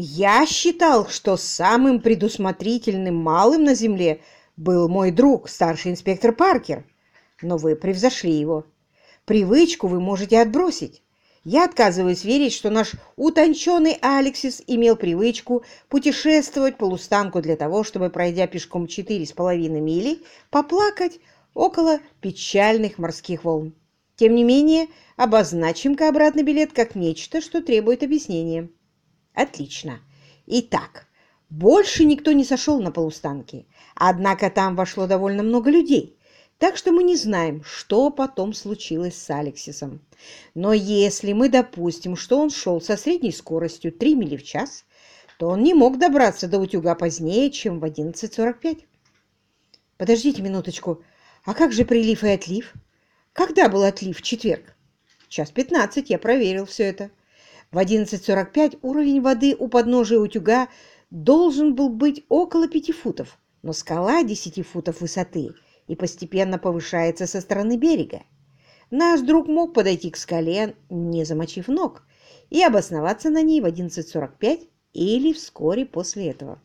Я считал, что самым предусмотрительным малым на земле был мой друг, старший инспектор Паркер, но вы превзошли его. Привычку вы можете отбросить. Я отказываюсь верить, что наш утонченный Алексис имел привычку путешествовать по Лустанку для того, чтобы, пройдя пешком четыре с половиной мили, поплакать около печальных морских волн. Тем не менее, обозначим-ка обратный билет как нечто, что требует объяснения. Отлично. Итак, больше никто не сошел на полустанке, однако там вошло довольно много людей. Так что мы не знаем, что потом случилось с Алексисом. Но если мы допустим, что он шел со средней скоростью 3 мили в час, то он не мог добраться до утюга позднее, чем в 11.45. Подождите минуточку, а как же прилив и отлив? Когда был отлив в четверг? Час 15, я проверил все это. В 11.45 уровень воды у подножия утюга должен был быть около 5 футов, но скала 10 футов высоты – и постепенно повышается со стороны берега. Наш друг мог подойти к скале, не замочив ног, и обосноваться на ней в 11.45 или вскоре после этого.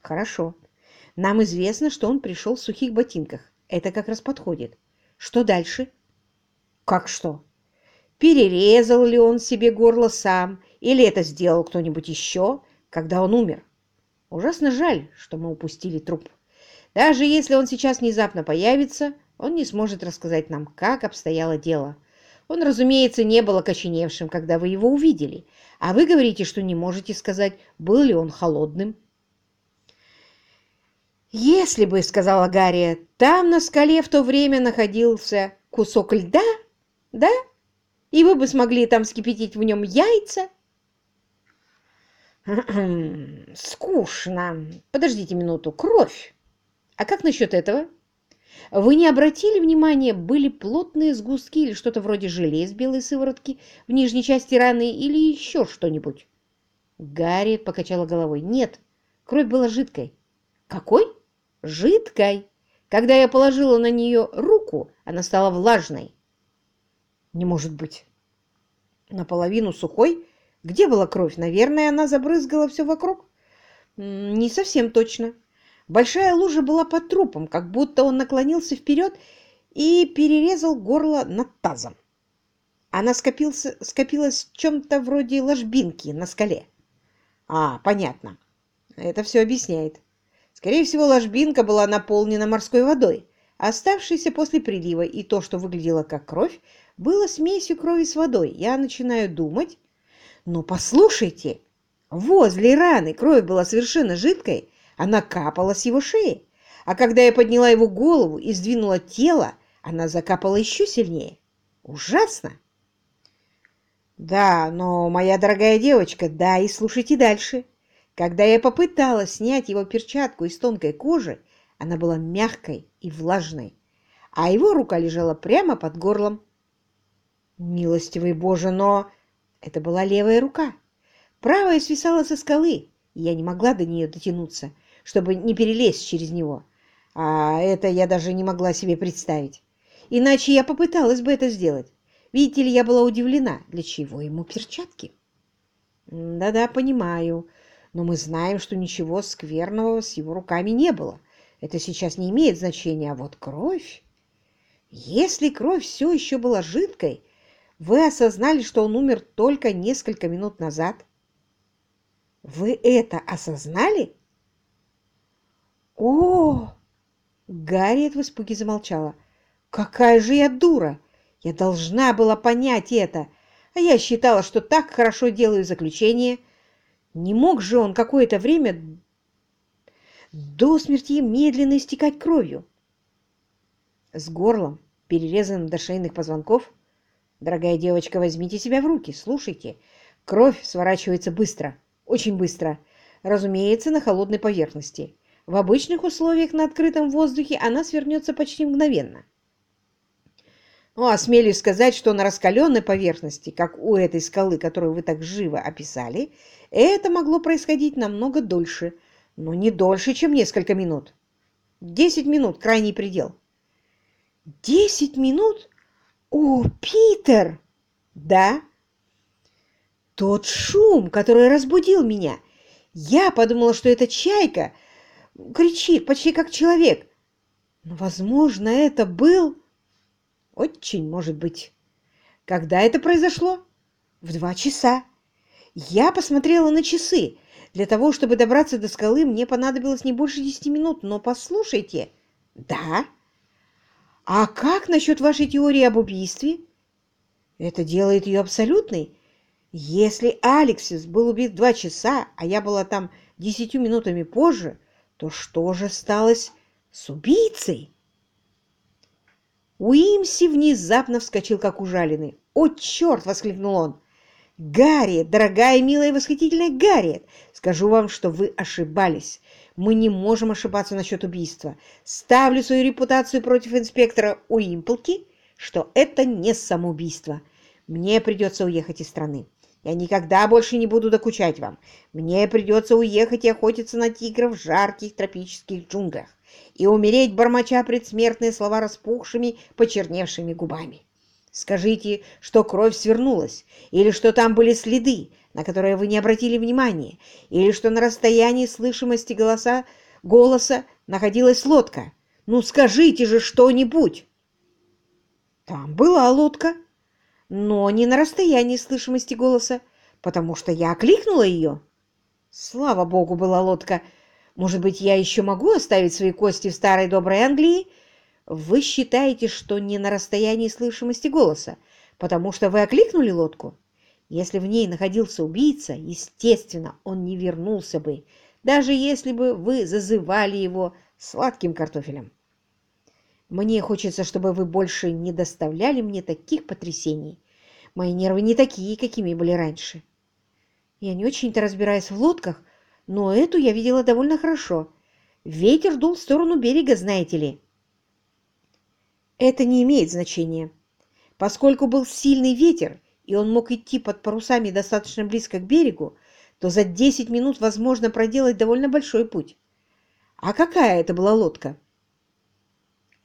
Хорошо. Нам известно, что он пришел в сухих ботинках. Это как раз подходит. Что дальше? Как что? Перерезал ли он себе горло сам, или это сделал кто-нибудь еще, когда он умер? Ужасно жаль, что мы упустили труп. Даже если он сейчас внезапно появится, он не сможет рассказать нам, как обстояло дело. Он, разумеется, не был окоченевшим, когда вы его увидели, а вы говорите, что не можете сказать, был ли он холодным. «Если бы, — сказала Гарри, — там на скале в то время находился кусок льда, да? И вы бы смогли там скипятить в нем яйца?» «Скучно. Подождите минуту. Кровь!» А как насчет этого? Вы не обратили внимания, были плотные сгустки или что-то вроде желе из белой сыворотки в нижней части раны или еще что-нибудь? Гарри покачала головой. Нет, кровь была жидкой. Какой? Жидкой. Когда я положила на нее руку, она стала влажной. Не может быть. Наполовину сухой? Где была кровь? Наверное, она забрызгала все вокруг? Не совсем точно. Большая лужа была под трупом, как будто он наклонился вперед и перерезал горло над тазом. Она скопился, скопилась в чем-то вроде ложбинки на скале. А, понятно. Это все объясняет. Скорее всего, ложбинка была наполнена морской водой, оставшейся после прилива, и то, что выглядело как кровь, было смесью крови с водой. Я начинаю думать... Ну, послушайте, возле раны кровь была совершенно жидкой, она капала с его шеи, а когда я подняла его голову и сдвинула тело, она закапала еще сильнее. Ужасно! Да, но, моя дорогая девочка, да, и слушайте дальше. Когда я попыталась снять его перчатку из тонкой кожи, она была мягкой и влажной, а его рука лежала прямо под горлом. Милостивый Боже, но... Это была левая рука. Правая свисала со скалы, и я не могла до нее дотянуться, чтобы не перелезть через него. А это я даже не могла себе представить. Иначе я попыталась бы это сделать. Видите ли, я была удивлена, для чего ему перчатки. Да-да, понимаю. Но мы знаем, что ничего скверного с его руками не было. Это сейчас не имеет значения. А вот кровь... Если кровь все еще была жидкой, вы осознали, что он умер только несколько минут назад. Вы это осознали? «О!» Гарриет в испуге замолчала. «Какая же я дура! Я должна была понять это, а я считала, что так хорошо делаю заключение. Не мог же он какое-то время до смерти медленно истекать кровью?» С горлом, перерезанным до шейных позвонков, «Дорогая девочка, возьмите себя в руки, слушайте. Кровь сворачивается быстро, очень быстро, разумеется, на холодной поверхности. В обычных условиях на открытом воздухе она свернется почти мгновенно. Ну, осмелюсь сказать, что на раскаленной поверхности, как у этой скалы, которую вы так живо описали, это могло происходить намного дольше, но не дольше, чем несколько минут. Десять минут – крайний предел. Десять минут? О, Питер! Да. Тот шум, который разбудил меня – Я подумала, что это чайка кричит почти как человек. Но, возможно, это был... Очень может быть. Когда это произошло? В два часа. Я посмотрела на часы. Для того, чтобы добраться до скалы, мне понадобилось не больше десяти минут. Но послушайте... Да? А как насчет вашей теории об убийстве? Это делает ее абсолютной. Если Алексис был убит два часа, а я была там десятью минутами позже, то что же сталось с убийцей? Уимси внезапно вскочил, как ужаленный. «О, черт!» — воскликнул он. «Гарриет, дорогая, милая и восхитительная Гарриет, скажу вам, что вы ошибались. Мы не можем ошибаться насчет убийства. Ставлю свою репутацию против инспектора Уимплки, что это не самоубийство. Мне придется уехать из страны. Я никогда больше не буду докучать вам. Мне придется уехать и охотиться на тигров в жарких тропических джунглях и умереть, бормоча предсмертные слова распухшими, почерневшими губами. Скажите, что кровь свернулась, или что там были следы, на которые вы не обратили внимания, или что на расстоянии слышимости голоса, голоса находилась лодка. Ну, скажите же что-нибудь! Там была лодка, но не на расстоянии слышимости голоса, потому что я окликнула ее. Слава богу, была лодка. Может быть, я еще могу оставить свои кости в старой доброй Англии? Вы считаете, что не на расстоянии слышимости голоса, потому что вы окликнули лодку? Если в ней находился убийца, естественно, он не вернулся бы, даже если бы вы зазывали его сладким картофелем. Мне хочется, чтобы вы больше не доставляли мне таких потрясений. Мои нервы не такие, какими были раньше. Я не очень-то разбираюсь в лодках, но эту я видела довольно хорошо. Ветер дул в сторону берега, знаете ли. Это не имеет значения. Поскольку был сильный ветер, и он мог идти под парусами достаточно близко к берегу, то за 10 минут возможно проделать довольно большой путь. А какая это была лодка?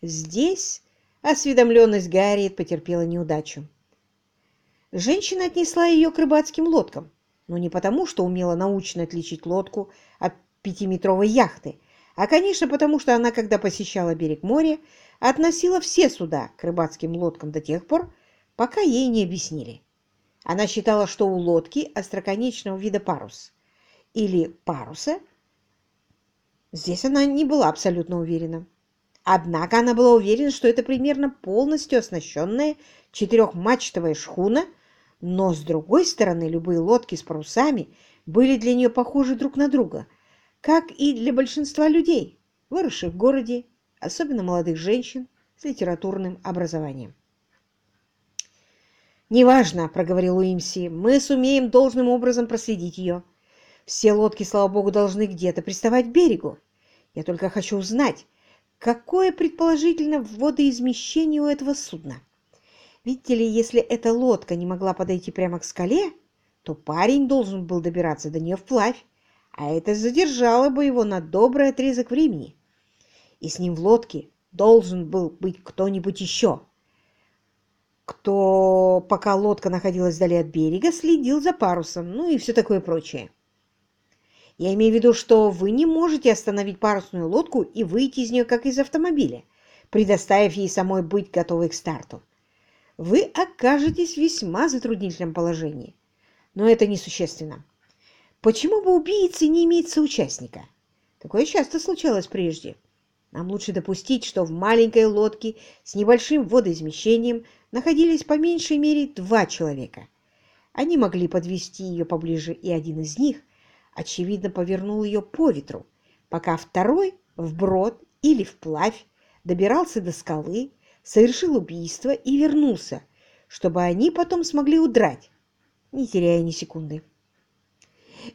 Здесь осведомленность Гарриет потерпела неудачу. Женщина отнесла ее к рыбацким лодкам, но не потому, что умела научно отличить лодку от пятиметровой яхты, а, конечно, потому что она, когда посещала берег моря, относила все суда к рыбацким лодкам до тех пор, пока ей не объяснили. Она считала, что у лодки остроконечного вида парус или паруса. Здесь она не была абсолютно уверена. Однако она была уверена, что это примерно полностью оснащенная четырехмачтовая шхуна, но, с другой стороны, любые лодки с парусами были для нее похожи друг на друга, как и для большинства людей, выросших в городе, особенно молодых женщин с литературным образованием. «Неважно», — проговорил Уимси, — «мы сумеем должным образом проследить ее. Все лодки, слава богу, должны где-то приставать к берегу. Я только хочу узнать, Какое предположительно водоизмещение у этого судна? Видите ли, если эта лодка не могла подойти прямо к скале, то парень должен был добираться до нее вплавь, а это задержало бы его на добрый отрезок времени. И с ним в лодке должен был быть кто-нибудь еще, кто, пока лодка находилась вдали от берега, следил за парусом, ну и все такое прочее. Я имею в виду, что вы не можете остановить парусную лодку и выйти из нее, как из автомобиля, предоставив ей самой быть готовой к старту. Вы окажетесь в весьма затруднительном положении. Но это несущественно. Почему бы убийце не иметь соучастника? Такое часто случалось прежде. Нам лучше допустить, что в маленькой лодке с небольшим водоизмещением находились по меньшей мере два человека. Они могли подвести ее поближе, и один из них – очевидно, повернул ее по ветру, пока второй вброд или вплавь добирался до скалы, совершил убийство и вернулся, чтобы они потом смогли удрать, не теряя ни секунды.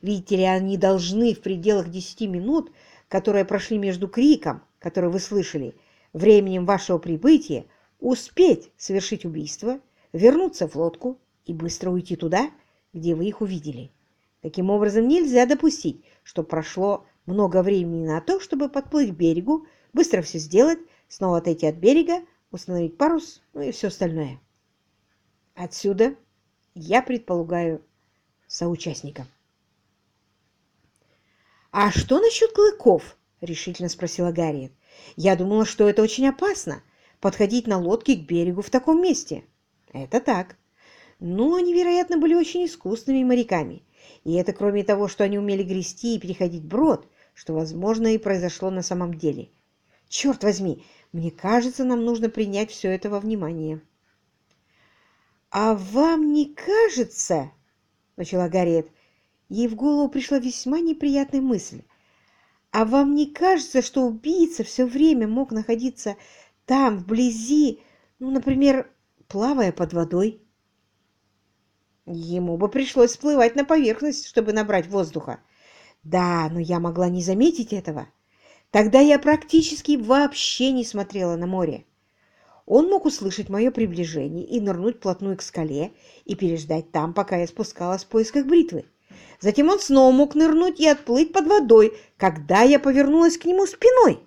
Видите ли, они должны в пределах десяти минут, которые прошли между криком, который вы слышали, временем вашего прибытия, успеть совершить убийство, вернуться в лодку и быстро уйти туда, где вы их увидели. Таким образом, нельзя допустить, что прошло много времени на то, чтобы подплыть к берегу, быстро все сделать, снова отойти от берега, установить парус, ну и все остальное. Отсюда я предполагаю соучастника. «А что насчет клыков?» — решительно спросила Гарриет. «Я думала, что это очень опасно — подходить на лодке к берегу в таком месте». «Это так. Но они, вероятно, были очень искусными моряками. И это кроме того, что они умели грести и переходить брод, что, возможно, и произошло на самом деле. Черт возьми, мне кажется, нам нужно принять все это во внимание». «А вам не кажется, — начала Гарриет, — ей в голову пришла весьма неприятная мысль, а вам не кажется, что убийца все время мог находиться там, вблизи, ну, например, плавая под водой?» Ему бы пришлось всплывать на поверхность, чтобы набрать воздуха. Да, но я могла не заметить этого. Тогда я практически вообще не смотрела на море. Он мог услышать мое приближение и нырнуть плотную к скале и переждать там, пока я спускалась в поисках бритвы. Затем он снова мог нырнуть и отплыть под водой, когда я повернулась к нему спиной.